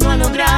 uno a lograr.